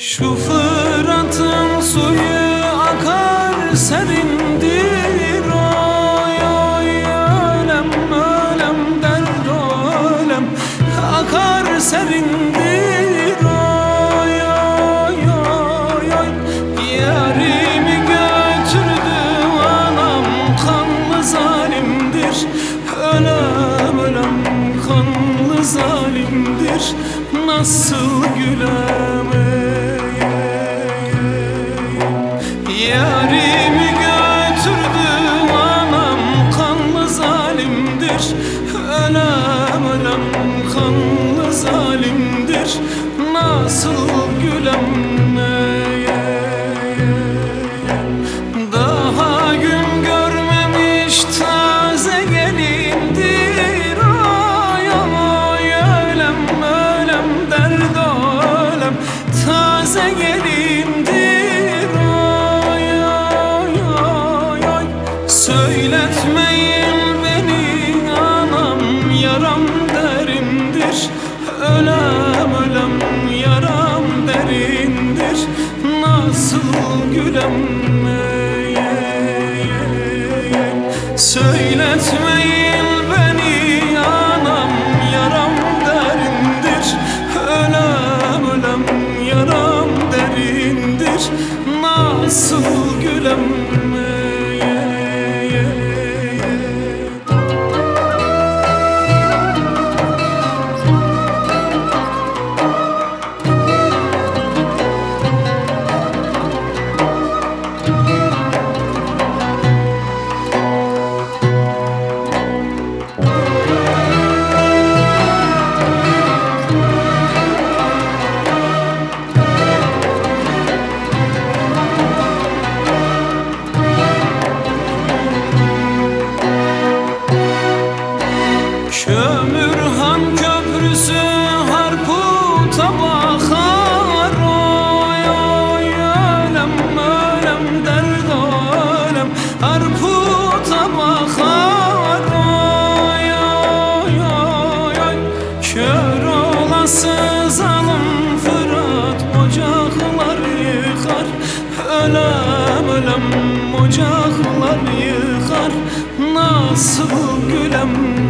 Şu Fırat'ın suyu akar serindir Oy oy ölem ölem der ölem. Akar serindir Oy oy oy oy. Yarimi anam Kanlı zalimdir. Ölem ölem kanlı zalimdir. Nasıl güler zalimdir Ölem ölem kanlı zalimdir. Nasıl gülem ey, ey, ey. Daha gün görmemiş taze gelindir. Ay ay ölem ölem derd ölem Taze gelindir Nasıl Kömürhan köprüsü harputa bakar. Oy oy ölem ölem derd ölem Harputa bakar. Oy oy oy oy Kör olası zalim yıkar. Ölem ölem ocaklar yıkar. Nasıl gülem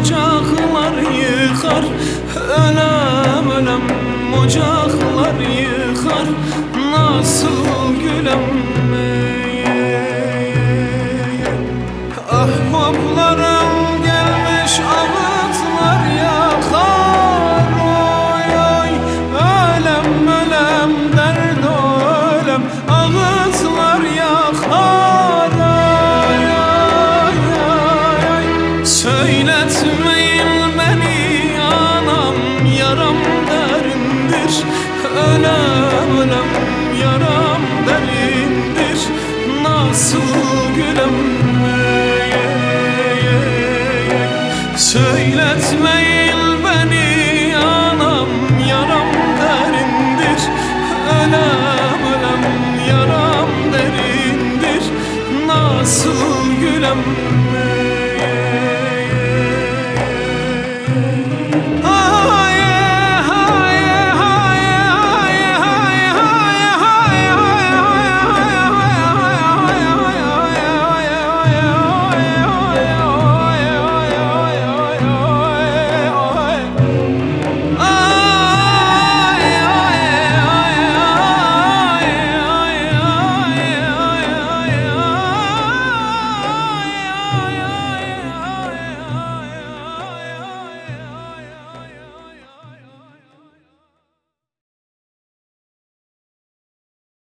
ocaklar yıkar. Ölem ölem ocaklar yıkar. Nasıl gülem. Ahbaplarım gelmiş ağıtlar yakar. Oy oy ölem ölem derd ölem Ağıtlar yakar. Ay Söyletmeyin beni anam yaram derindir Ölem ölem yaram derindir Nasıl gülem ey. Söyletmeyin